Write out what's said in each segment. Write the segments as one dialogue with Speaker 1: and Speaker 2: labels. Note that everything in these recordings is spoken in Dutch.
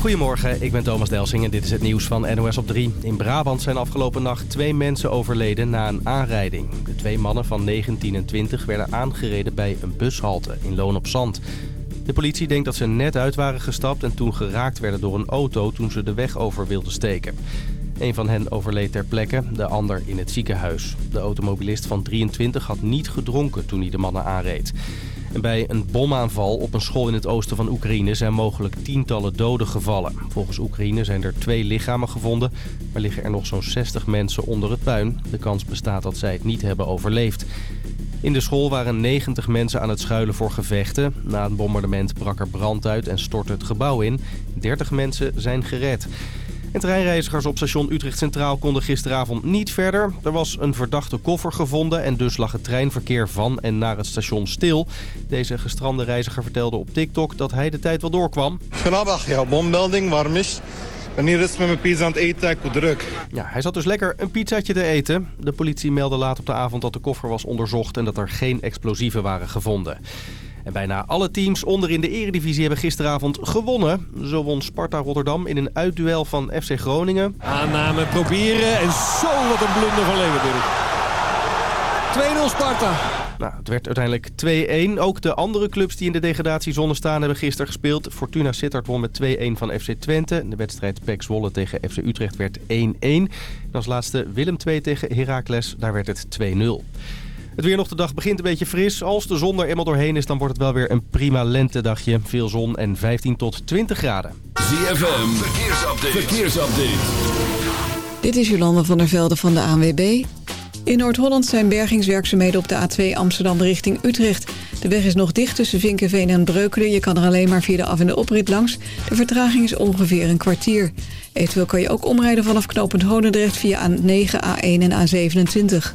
Speaker 1: Goedemorgen, ik ben Thomas Delsing en dit is het nieuws van NOS op 3. In Brabant zijn afgelopen nacht twee mensen overleden na een aanrijding. De twee mannen van 19 en 20 werden aangereden bij een bushalte in Loon op Zand. De politie denkt dat ze net uit waren gestapt en toen geraakt werden door een auto toen ze de weg over wilden steken. Een van hen overleed ter plekke, de ander in het ziekenhuis. De automobilist van 23 had niet gedronken toen hij de mannen aanreed. Bij een bomaanval op een school in het oosten van Oekraïne zijn mogelijk tientallen doden gevallen. Volgens Oekraïne zijn er twee lichamen gevonden, maar liggen er nog zo'n 60 mensen onder het puin. De kans bestaat dat zij het niet hebben overleefd. In de school waren 90 mensen aan het schuilen voor gevechten. Na een bombardement brak er brand uit en stortte het gebouw in. 30 mensen zijn gered. En treinreizigers op station Utrecht Centraal konden gisteravond niet verder. Er was een verdachte koffer gevonden en dus lag het treinverkeer van en naar het station stil. Deze gestrande reiziger vertelde op TikTok dat hij de tijd wel doorkwam.
Speaker 2: Vanavond, ja, bommelding, warm is. Ben hier rustig met mijn pizza aan het eten, ik word druk.
Speaker 1: Ja, hij zat dus lekker een pizzaatje te eten. De politie meldde laat op de avond dat de koffer was onderzocht en dat er geen explosieven waren gevonden. En bijna alle teams onder in de eredivisie hebben gisteravond gewonnen. Zo won Sparta Rotterdam in een uitduel van FC Groningen.
Speaker 3: Aanname proberen en zo wat een blunder van Leeuwenburg. 2-0 Sparta.
Speaker 1: Nou, het werd uiteindelijk 2-1. Ook de andere clubs die in de degradatiezone staan hebben gisteren gespeeld. Fortuna Sittard won met 2-1 van FC Twente. De wedstrijd PEC Zwolle tegen FC Utrecht werd 1-1. En als laatste Willem 2 tegen Heracles. Daar werd het 2-0. Het weer nog de dag begint een beetje fris. Als de zon er eenmaal doorheen is, dan wordt het wel weer een prima lentedagje. Veel zon en 15 tot 20 graden.
Speaker 4: ZFM, verkeersupdate. verkeersupdate.
Speaker 5: Dit is Jolande van der Velde van de ANWB. In Noord-Holland zijn bergingswerkzaamheden op de A2 Amsterdam richting Utrecht. De weg is nog dicht tussen Vinkenveen en Breukelen. Je kan er alleen maar via de af- en de oprit langs. De vertraging is ongeveer een kwartier. Eventueel kan je ook omrijden vanaf knooppunt Honendrecht via A9, A1 en A27.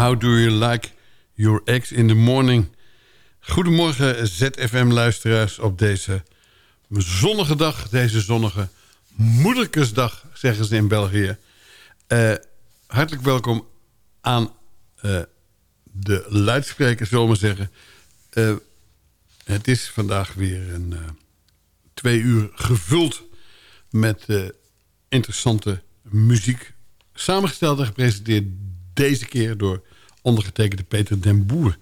Speaker 6: How do you like your eggs in the morning?
Speaker 7: Goedemorgen ZFM-luisteraars op deze zonnige dag. Deze zonnige moederkesdag, zeggen ze in België. Eh, hartelijk welkom aan eh, de luidspreker, zullen we zeggen. Eh, het is vandaag weer een twee uur gevuld met interessante muziek. Samengesteld en gepresenteerd deze keer door ondergetekende Peter den Boer.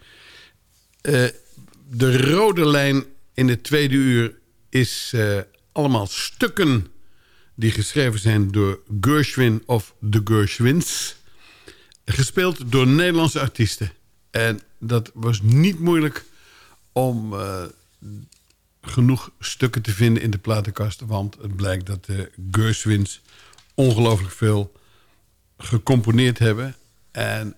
Speaker 7: Eh, de rode lijn in het tweede uur is eh, allemaal stukken die geschreven zijn door Gershwin of de Gershwins. Gespeeld door Nederlandse artiesten. En dat was niet moeilijk om eh, genoeg stukken te vinden in de platenkast. Want het blijkt dat de Gershwins ongelooflijk veel gecomponeerd hebben. En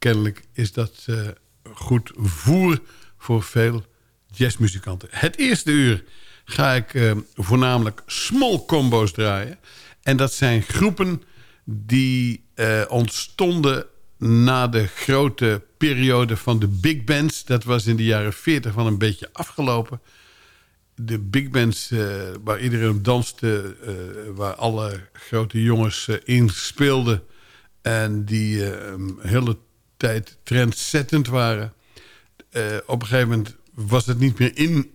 Speaker 7: kennelijk is dat eh, goed voer voor veel jazzmuzikanten. Het eerste uur ga ik eh, voornamelijk small combo's draaien. En dat zijn groepen die eh, ontstonden na de grote periode van de big bands. Dat was in de jaren 40 van een beetje afgelopen. De big bands waar iedereen op danste, waar alle grote jongens in speelden... En die hele tijd trendzettend waren. Uh, op een gegeven moment was het niet meer in.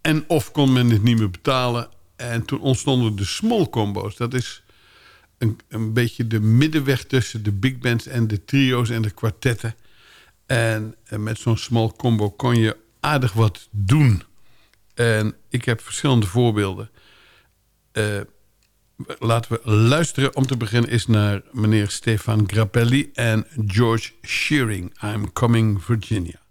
Speaker 7: En of kon men het niet meer betalen. En toen ontstonden de small combo's. Dat is een, een beetje de middenweg tussen de big bands en de trio's en de kwartetten. En, en met zo'n small combo kon je aardig wat doen. En ik heb verschillende voorbeelden. Uh, laten we luisteren om te beginnen is naar meneer Stefan Grappelli en George Shearing. I'm Coming Virginia.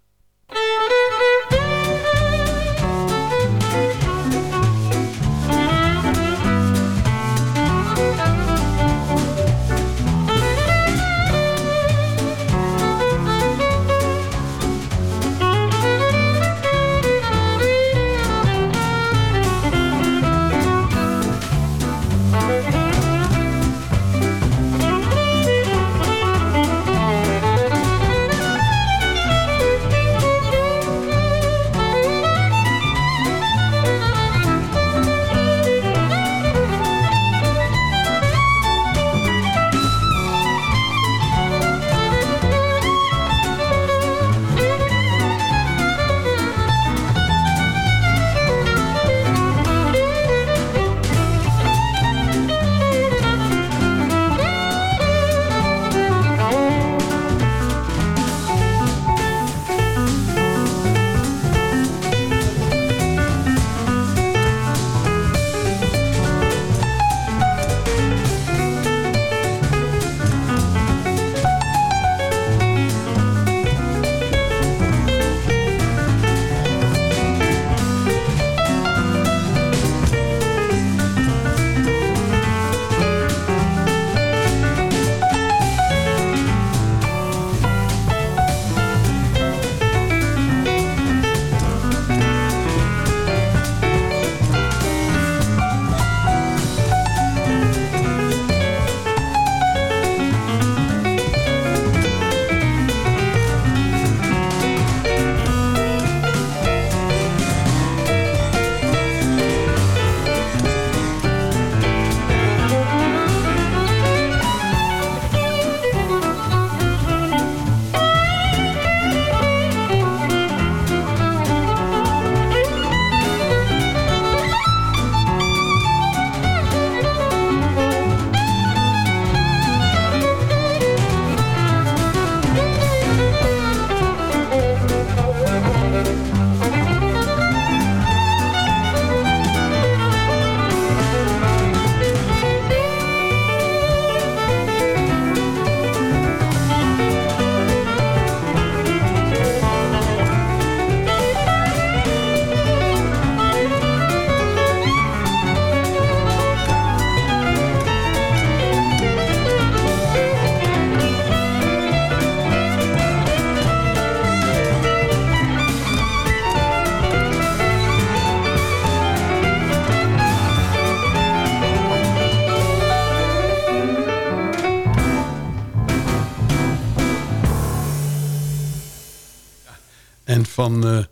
Speaker 7: Eh,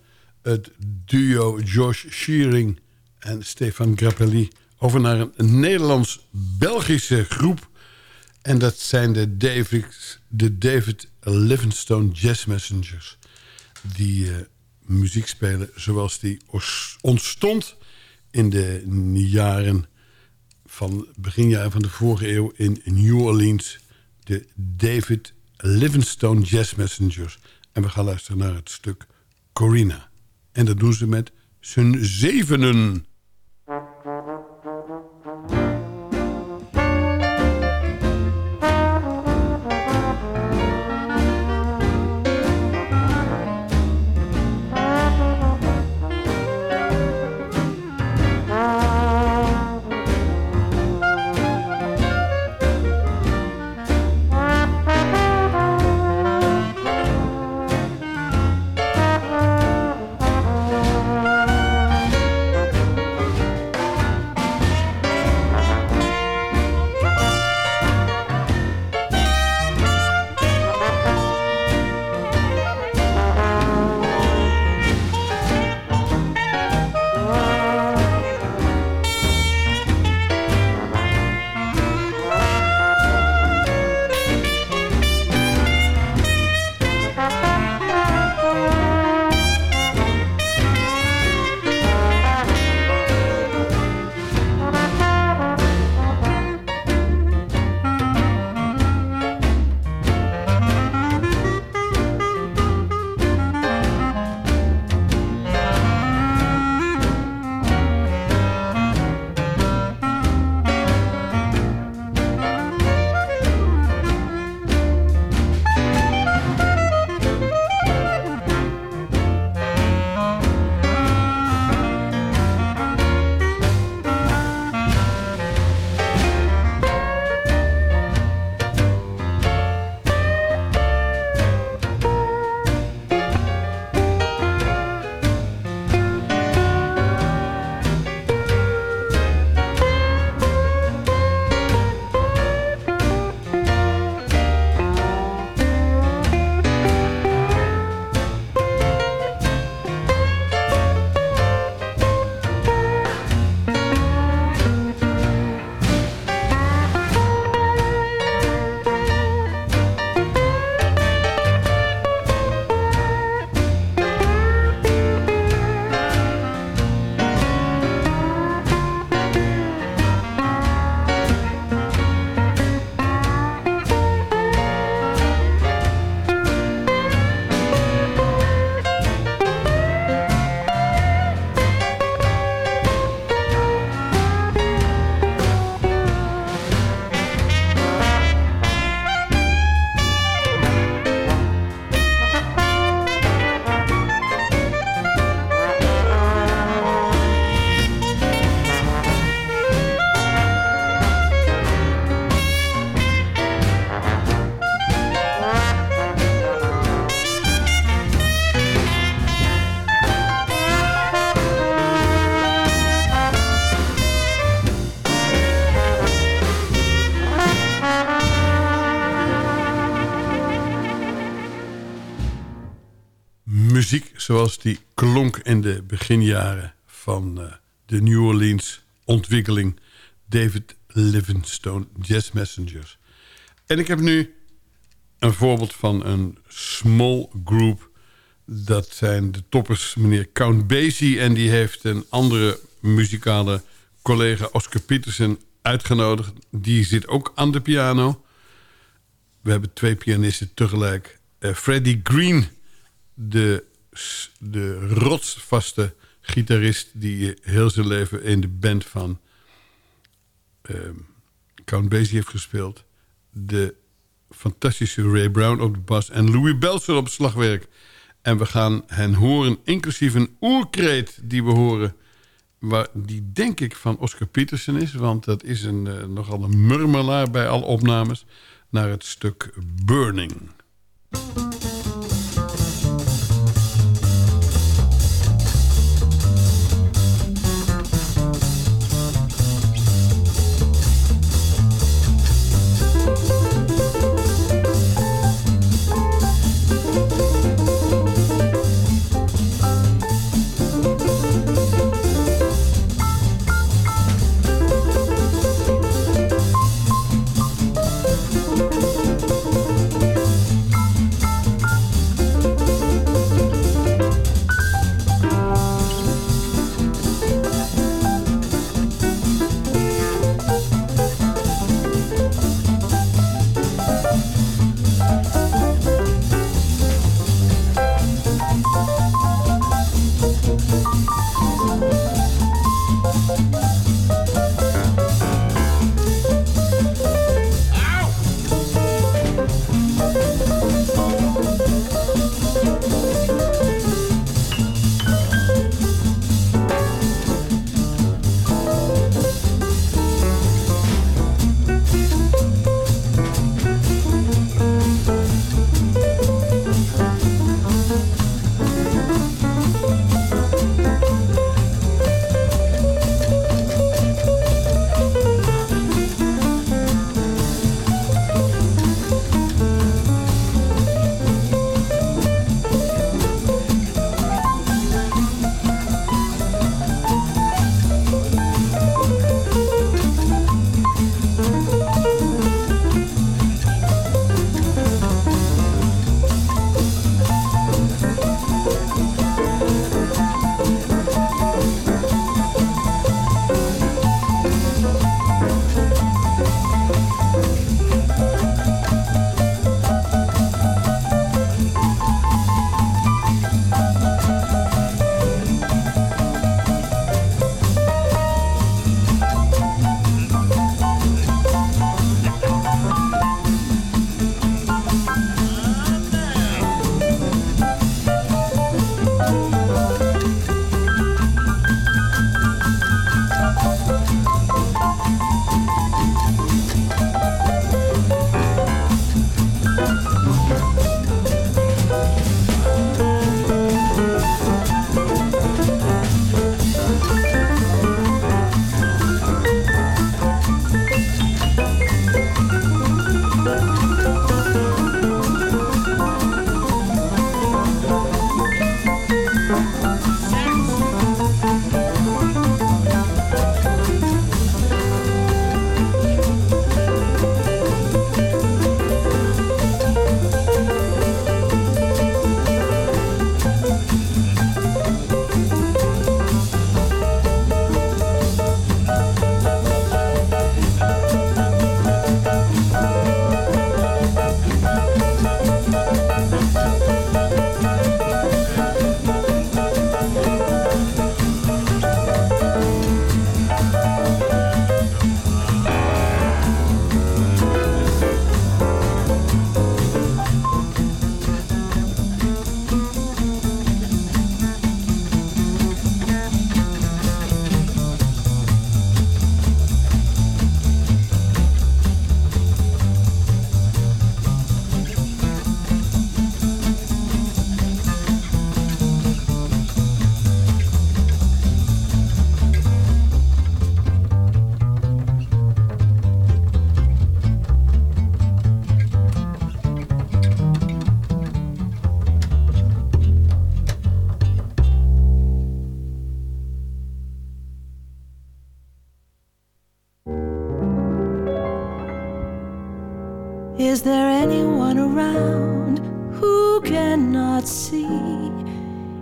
Speaker 7: het duo Josh Shearing en Stefan Grappelli... over naar een Nederlands-Belgische groep. En dat zijn de David, de David Livingstone Jazz Messengers. Die eh, muziek spelen zoals die ontstond in de jaren van beginjaren van de vorige eeuw in New Orleans. De David Livingstone Jazz Messengers. En we gaan luisteren naar het stuk Corina. En dat doen ze met z'n zevenen. Zoals die klonk in de beginjaren van uh, de New Orleans ontwikkeling David Livingstone Jazz Messengers. En ik heb nu een voorbeeld van een small group. Dat zijn de toppers meneer Count Basie... en die heeft een andere muzikale collega Oscar Peterson uitgenodigd. Die zit ook aan de piano. We hebben twee pianisten tegelijk. Uh, Freddie Green, de de rotsvaste gitarist... die heel zijn leven in de band van uh, Count Basie heeft gespeeld. De fantastische Ray Brown op de bas. En Louis Belser op het slagwerk. En we gaan hen horen, inclusief een oerkreet die we horen... Waar, die denk ik van Oscar Peterson is. Want dat is een, uh, nogal een murmelaar bij alle opnames. Naar het stuk Burning.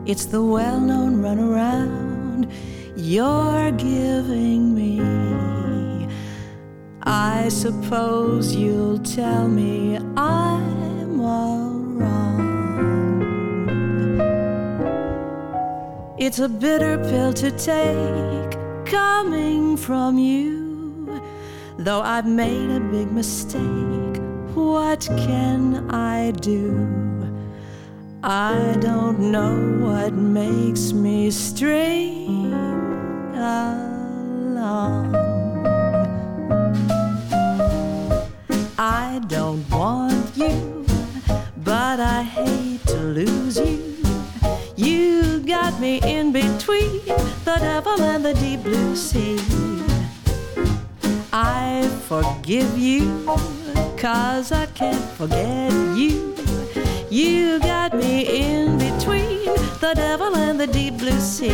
Speaker 8: It's the well known runaround you're giving me. I suppose you'll tell me I'm all wrong. It's a bitter pill to take coming from you, though I've made a big mistake what can I do? I don't know what makes me string along. I don't want you, but I hate to lose you. You got me in between the devil and the deep blue sea. I forgive you cause I can't forget you. You got me in between the devil and the deep blue sea.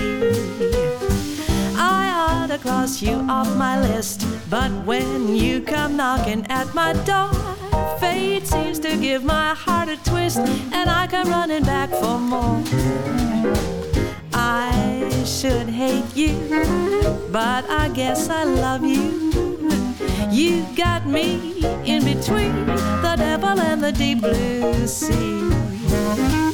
Speaker 8: I ought to cross you off my list. But when you come knocking at my door, fate seems to give my heart a twist, and I come running back for more. I should hate you, but I guess I love you. You got me in between the devil and the deep blue sea.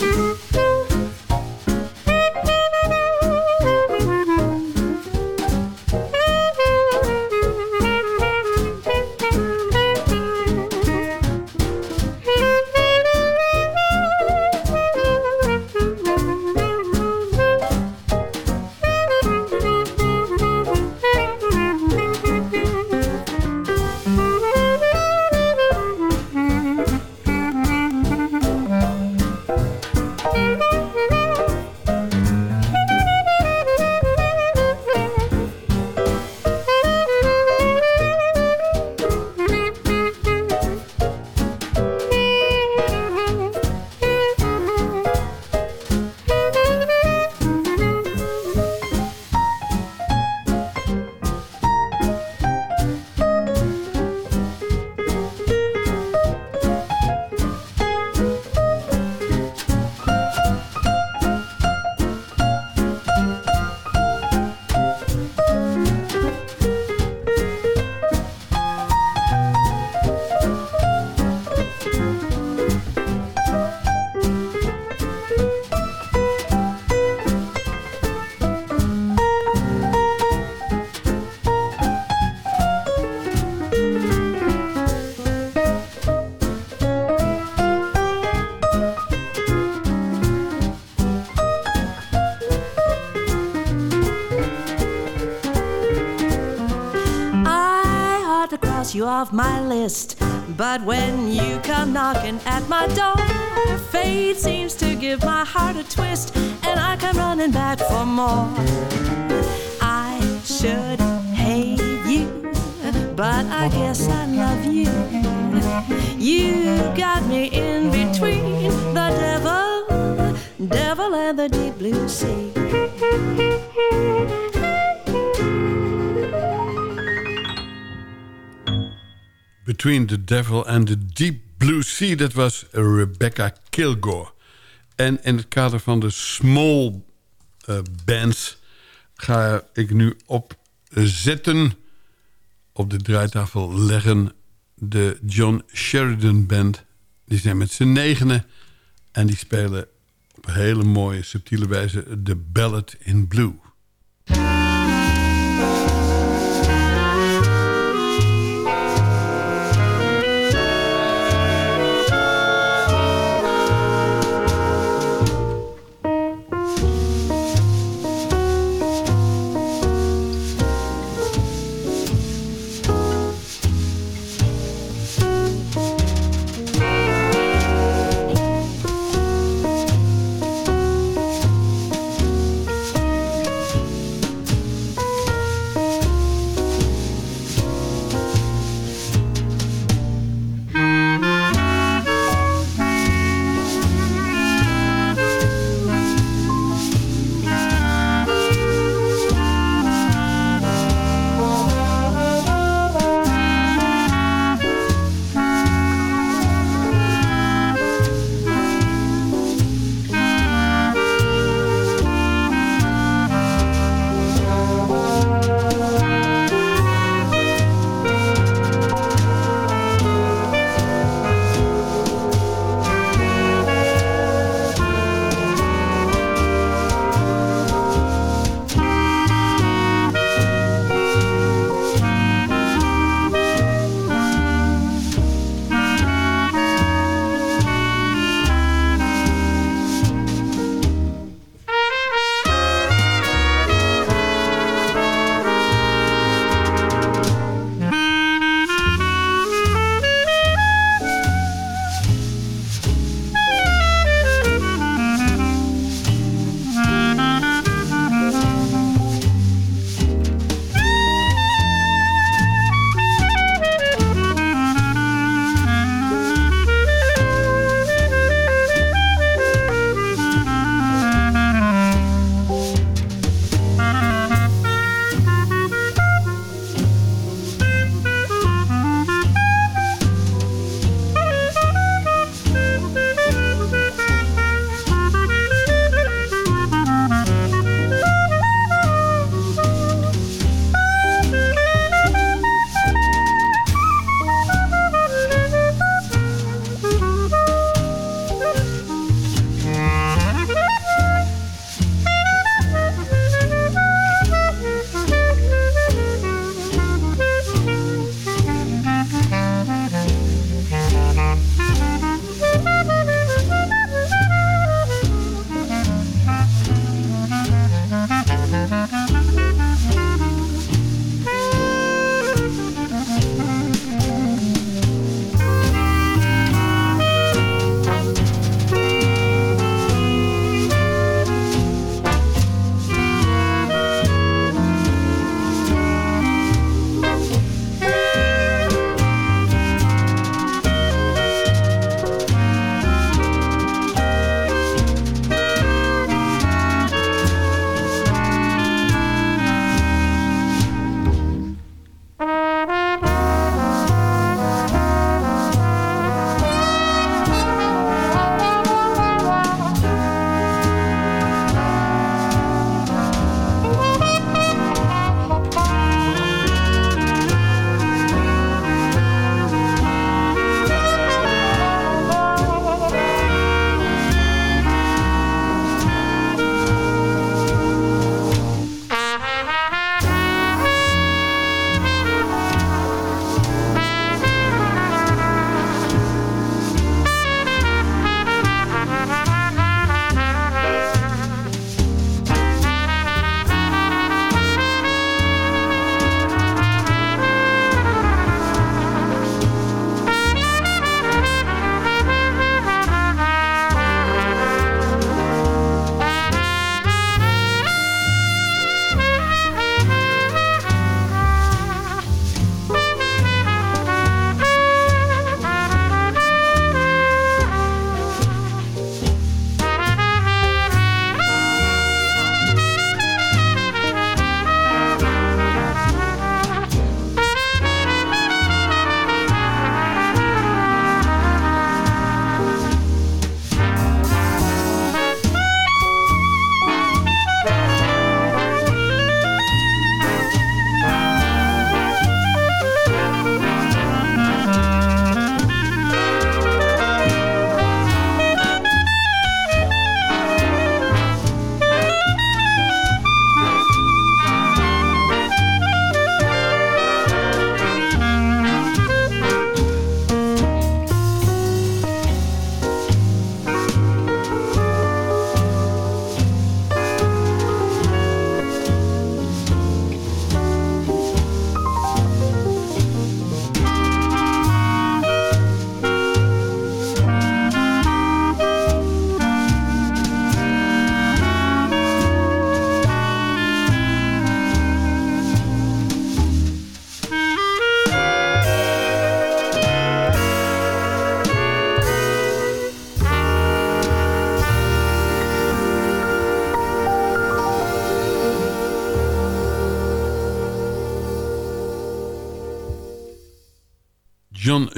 Speaker 8: Off my list. But when you come knocking at my door, fate seems to give my heart a twist, and I come running back for more. I should hate you, but I guess I love you. You got me in between the devil, devil and the deep blue sea.
Speaker 7: Between the Devil and the Deep Blue Sea. Dat was Rebecca Kilgore. En in het kader van de small eh, bands... ga ik nu opzetten... op de draaitafel leggen... de John Sheridan Band. Die zijn met z'n negenen... en die spelen op hele mooie, subtiele wijze... de Ballad in Blue.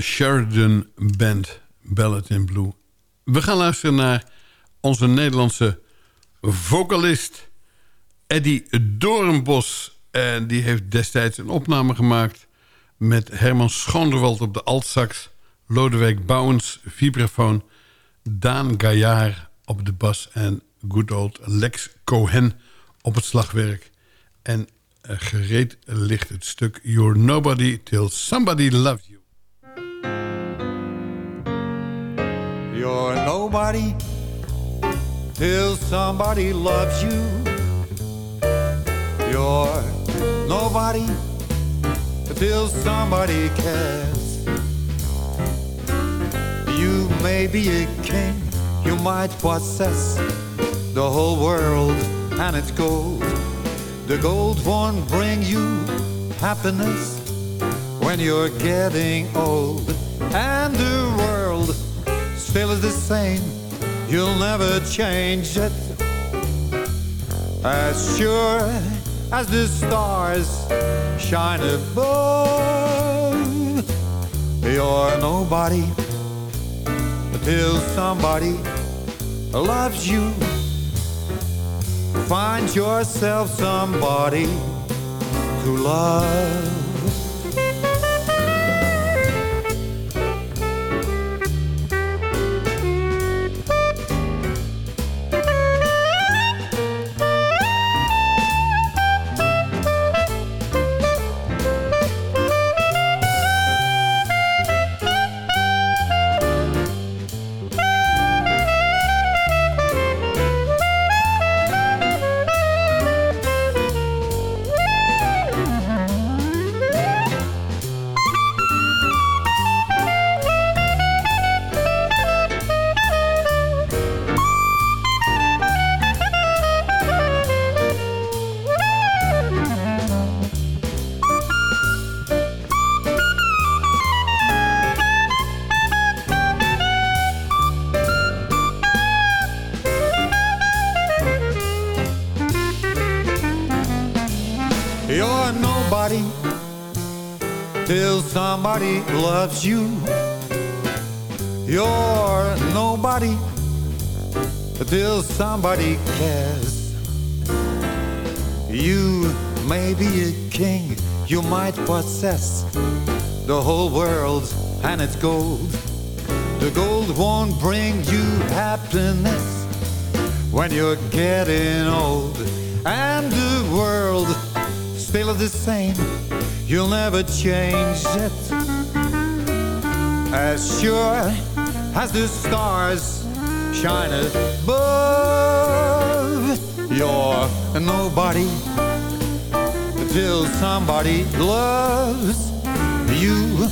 Speaker 7: Sheridan Band, Ballad in Blue. We gaan luisteren naar onze Nederlandse vocalist Eddie Doornbos. En die heeft destijds een opname gemaakt... met Herman Schoonderwald op de altsax... Lodewijk Bouwens, vibrafoon... Daan Gaillard op de bas en good old Lex Cohen op het slagwerk. En uh, gereed ligt het stuk You're Nobody Till Somebody Loves You.
Speaker 9: You're nobody till somebody loves you. You're nobody till somebody cares. You may be a king, you might possess the whole world and its gold. The gold won't bring you happiness when you're getting old. And the world still is the same, you'll never change it. As sure as the stars shine above, you're nobody until somebody loves you. Find yourself somebody to love. Till somebody loves you. You're nobody till somebody cares. You may be a king, you might possess the whole world and its gold. The gold won't bring you happiness when you're getting old. And the world still the same, you'll never change it. As sure as the stars shine above, you're a nobody till somebody loves you.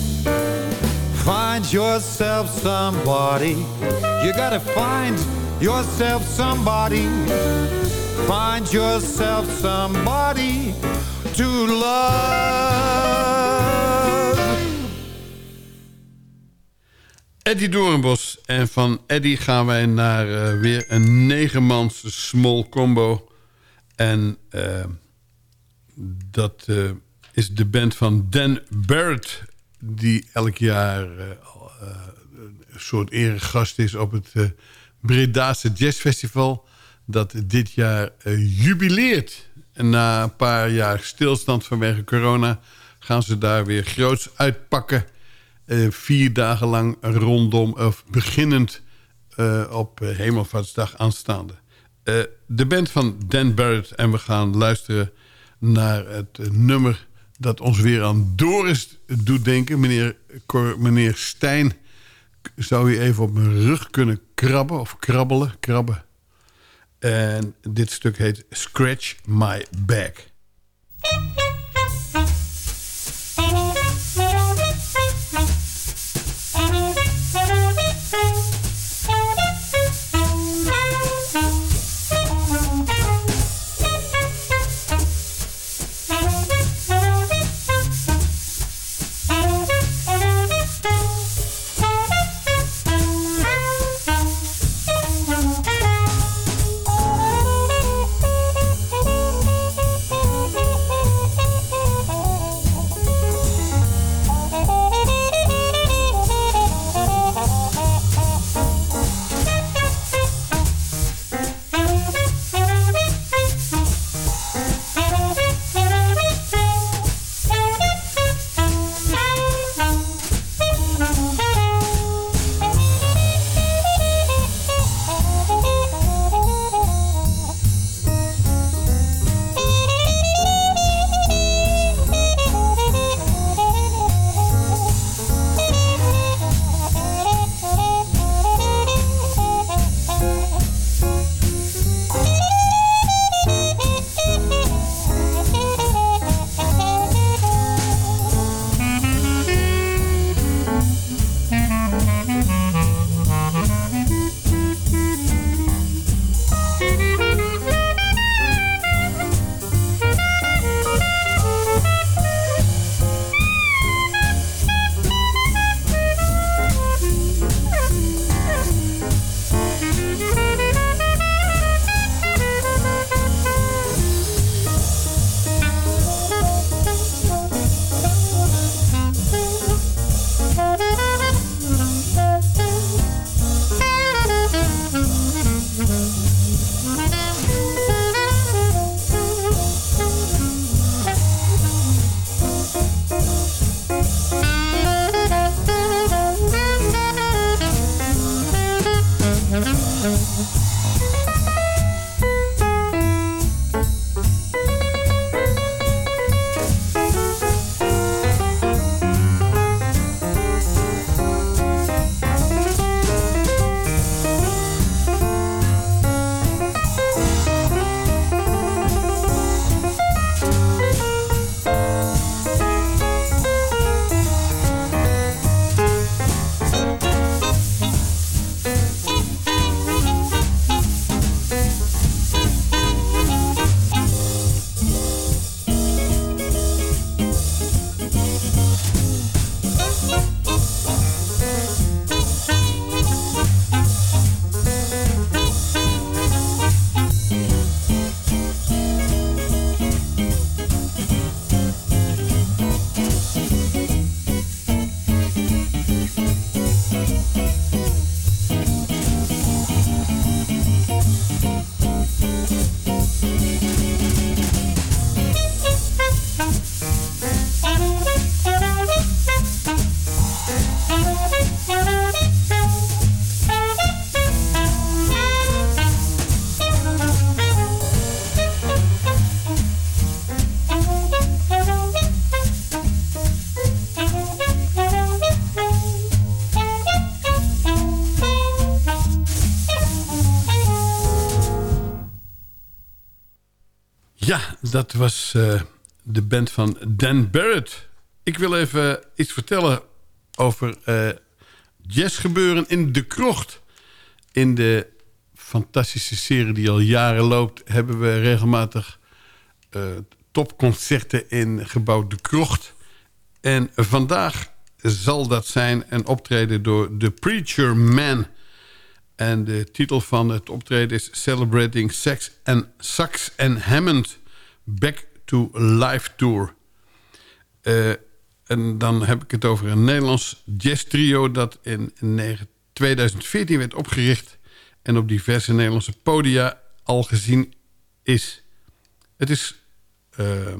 Speaker 9: Find yourself somebody. You gotta find yourself somebody. Find yourself somebody to love.
Speaker 7: Eddie Doornbos. En van Eddie gaan wij naar uh, weer een negenmans small combo. En uh, dat uh, is de band van Dan Barrett... die elk jaar een soort eregast is op het Bredaanse Jazz Festival... dat dit jaar jubileert. En na een paar jaar stilstand vanwege corona... gaan ze daar weer groots uitpakken. Uh, vier dagen lang rondom, of beginnend uh, op uh, Hemelvaartsdag aanstaande. de band van Dan Barrett. En we gaan luisteren naar het nummer dat ons weer aan Doris doet denken. Meneer, meneer Stijn, zou je even op mijn rug kunnen krabben of krabbelen? Krabben. En dit stuk heet Scratch My Back. Dat was uh, de band van Dan Barrett. Ik wil even iets vertellen over uh, jazzgebeuren in De Krocht. In de fantastische serie die al jaren loopt... hebben we regelmatig uh, topconcerten in gebouw De Krocht. En vandaag zal dat zijn een optreden door The Preacher Man... En de titel van het optreden is Celebrating Sex and Sax and Hammond Back to Life Tour. Uh, en dan heb ik het over een Nederlands jazz trio... dat in 2014 werd opgericht... en op diverse Nederlandse podia al gezien is. Het is uh,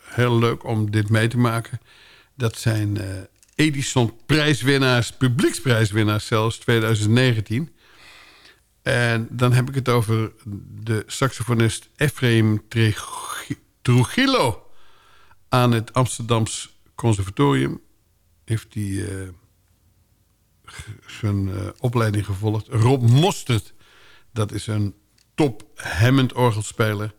Speaker 7: heel leuk om dit mee te maken. Dat zijn uh, Edison-prijswinnaars, publieksprijswinnaars zelfs 2019... En dan heb ik het over de saxofonist Ephraim Trujillo... aan het Amsterdams Conservatorium. Heeft hij uh, zijn uh, opleiding gevolgd. Rob Mostert, dat is een top Hammond-orgelspeler.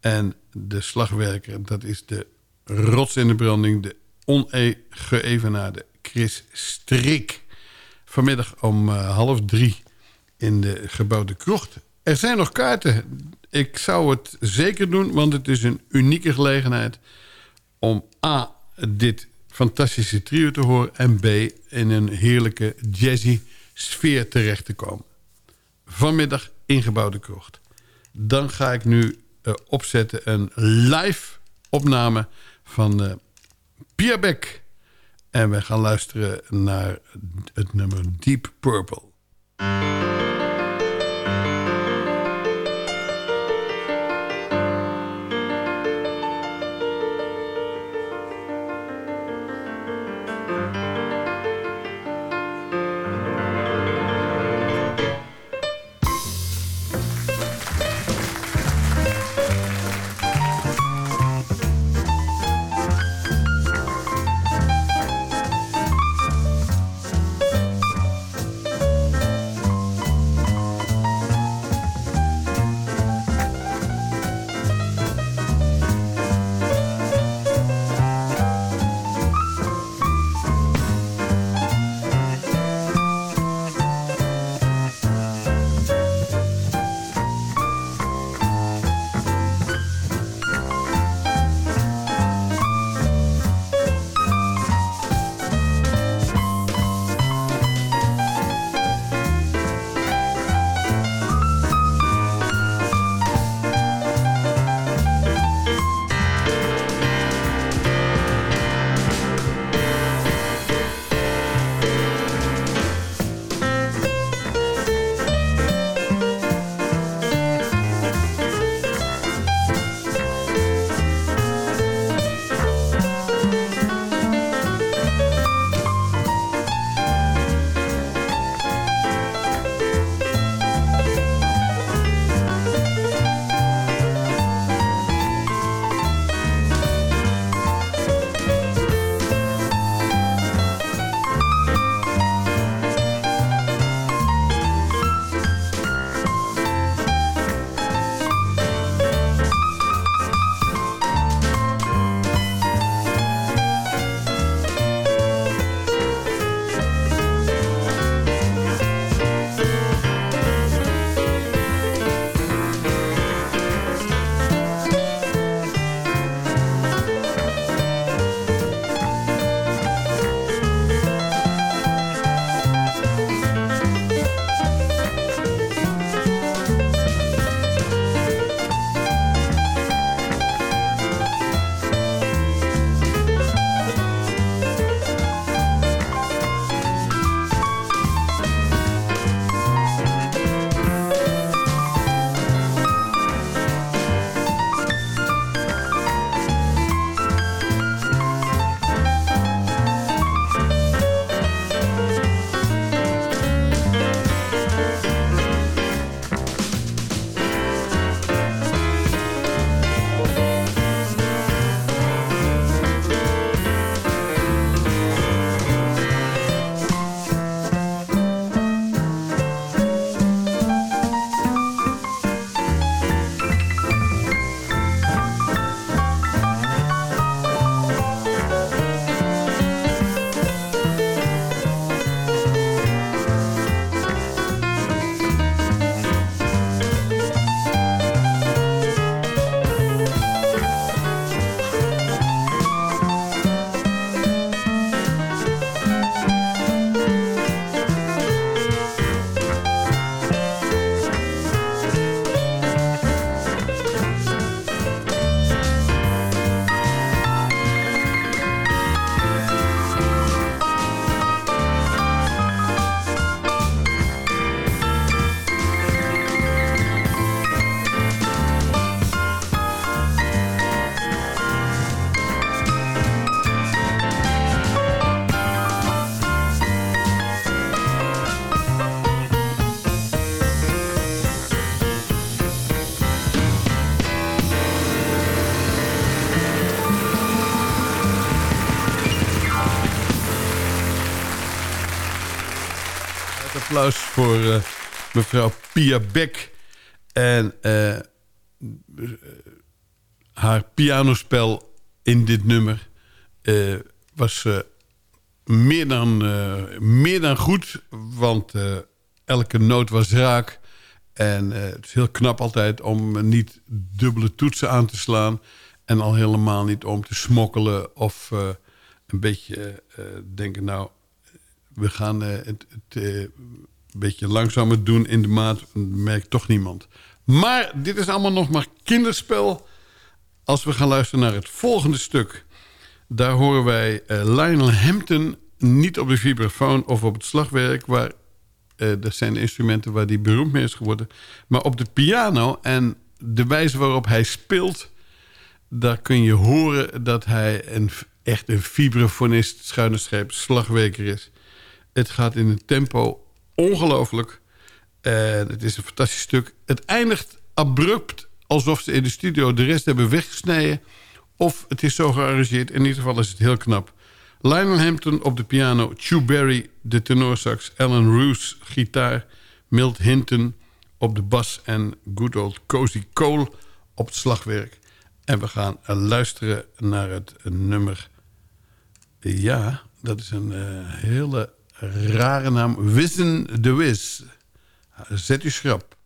Speaker 7: En de slagwerker, dat is de rots in de branding... de ongeëvenaarde Chris Strik. Vanmiddag om uh, half drie in de gebouwde krocht. Er zijn nog kaarten. Ik zou het zeker doen, want het is een unieke gelegenheid... om A, dit fantastische trio te horen... en B, in een heerlijke jazzy sfeer terecht te komen. Vanmiddag in gebouwde krocht. Dan ga ik nu uh, opzetten een live opname van uh, Pierre Beck. En we gaan luisteren naar het nummer Deep Purple. Voor uh, mevrouw Pia Beck. En uh, haar pianospel in dit nummer uh, was meer, dan, meer dan goed. Want elke noot was raak. En het is heel knap altijd om niet dubbele toetsen aan te slaan. En al helemaal niet om te smokkelen of een beetje denken... nou we gaan het, het een beetje langzamer doen in de maat. merkt toch niemand. Maar dit is allemaal nog maar kinderspel. Als we gaan luisteren naar het volgende stuk... daar horen wij uh, Lionel Hampton niet op de vibrafoon of op het slagwerk... waar dat zijn instrumenten waar hij beroemd mee is geworden... maar op de piano en de wijze waarop hij speelt... daar kun je horen dat hij een, echt een vibrafonist, schuine scheep, slagwerker is... Het gaat in een tempo ongelooflijk. En het is een fantastisch stuk. Het eindigt abrupt alsof ze in de studio de rest hebben weggesneden. Of het is zo gearrangeerd. In ieder geval is het heel knap. Lionel Hampton op de piano. Chew Berry, de tenorsax. Alan Roos, gitaar. Milt Hinton op de bas. En good old Cozy Cole op het slagwerk. En we gaan luisteren naar het nummer. Ja, dat is een uh, hele rare naam. Wissen de Wis. Zet u schrap.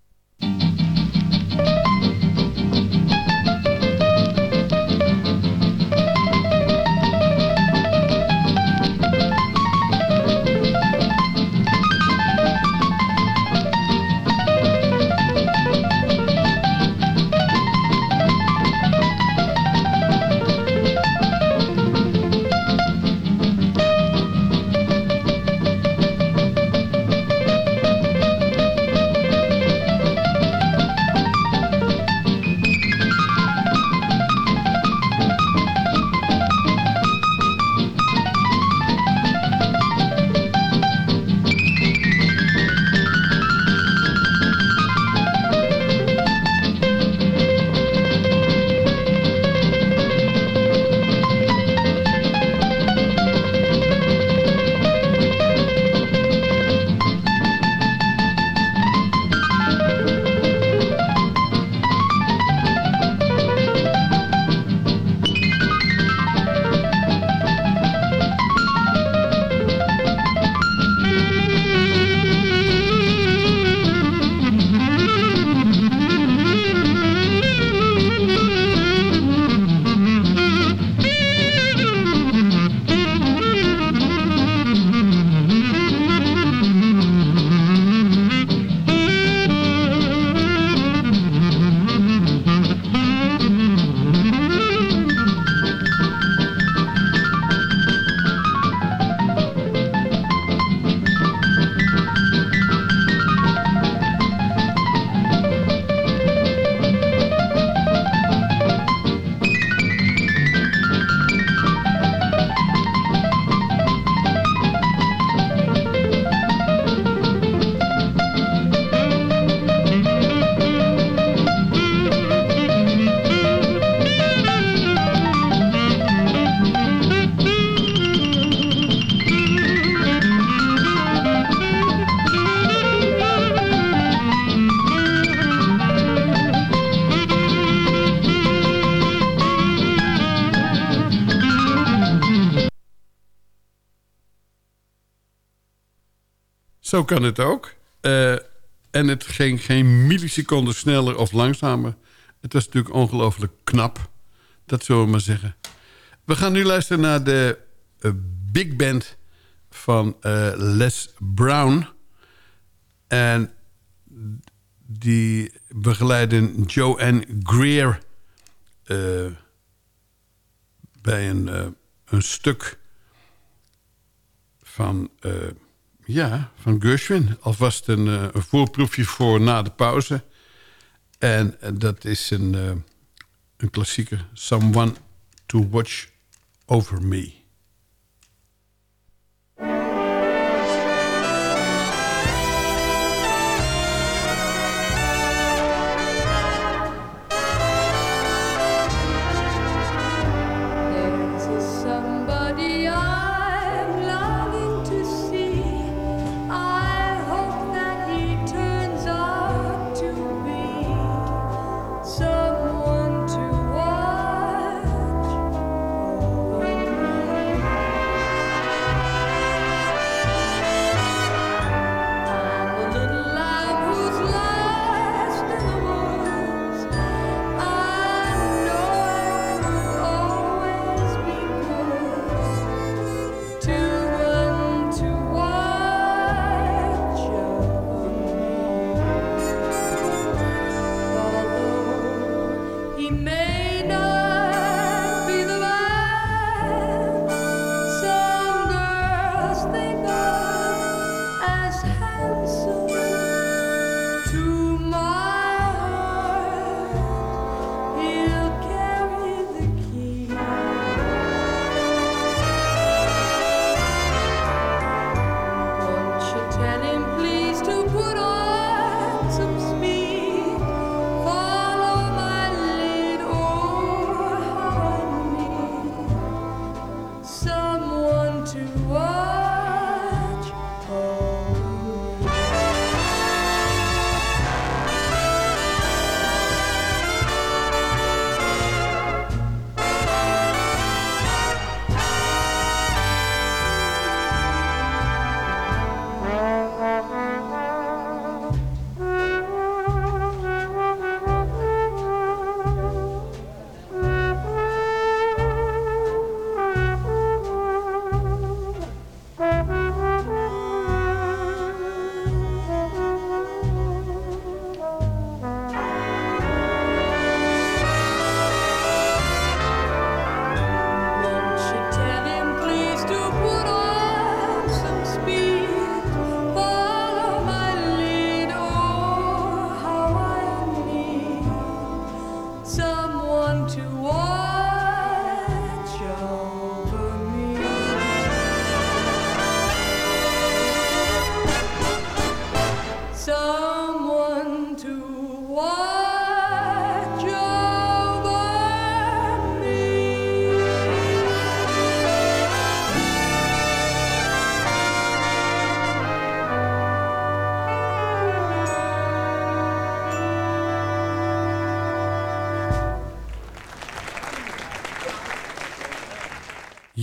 Speaker 7: Zo kan het ook. Uh, en het ging geen milliseconden sneller of langzamer. Het was natuurlijk ongelooflijk knap. Dat zullen we maar zeggen. We gaan nu luisteren naar de uh, big band van uh, Les Brown. En die begeleiden Joanne Greer... bij een, een stuk van... Ja, van Gershwin. Alvast een, uh, een voorproefje voor na de pauze. En uh, dat is een, uh, een klassieker. Someone to watch over me.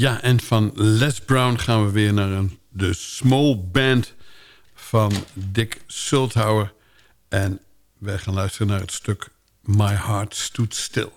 Speaker 7: Ja, en van Les Brown gaan we weer naar een, de Small Band van Dick Sulthauer. En wij gaan luisteren naar het stuk My Heart Stood Still.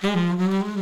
Speaker 7: Música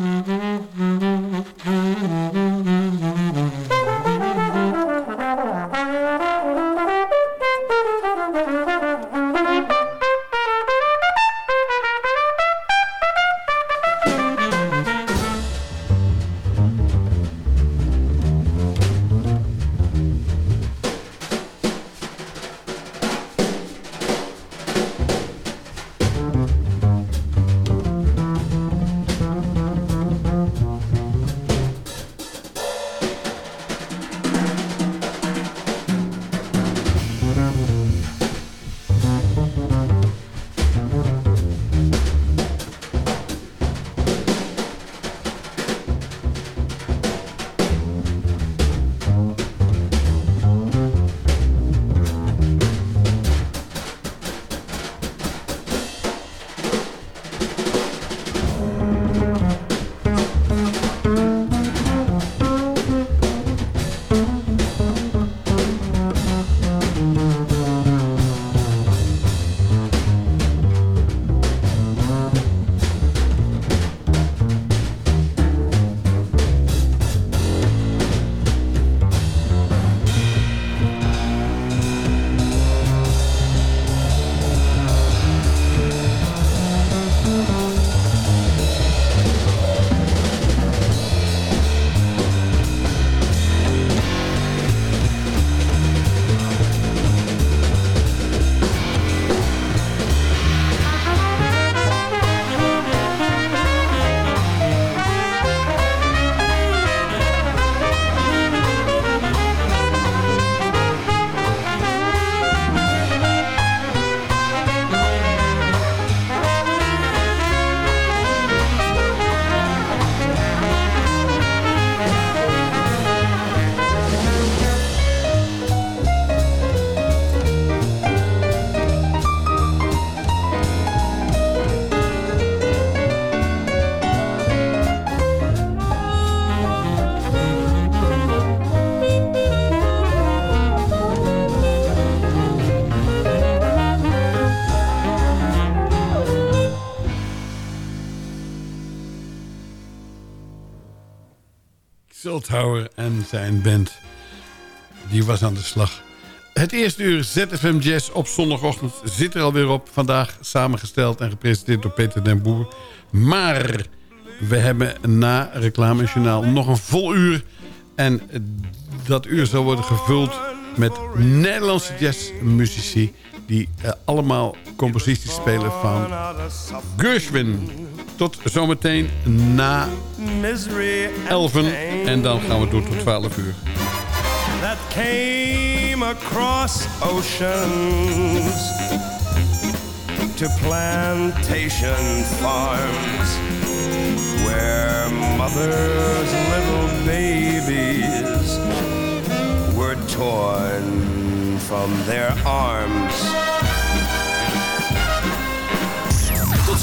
Speaker 7: Zijn band. Die was aan de slag. Het eerste uur ZFM Jazz op zondagochtend zit er alweer op. Vandaag samengesteld en gepresenteerd door Peter den Boer. Maar we hebben na reclamejournaal nog een vol uur. En dat uur zal worden gevuld met Nederlandse jazzmuzici... die eh, allemaal composities spelen van Gershwin. Tot zometeen na 11 en dan gaan we door tot 12 uur.
Speaker 10: that came across oceans to plantation farms where mothers' little babies were torn from their arms.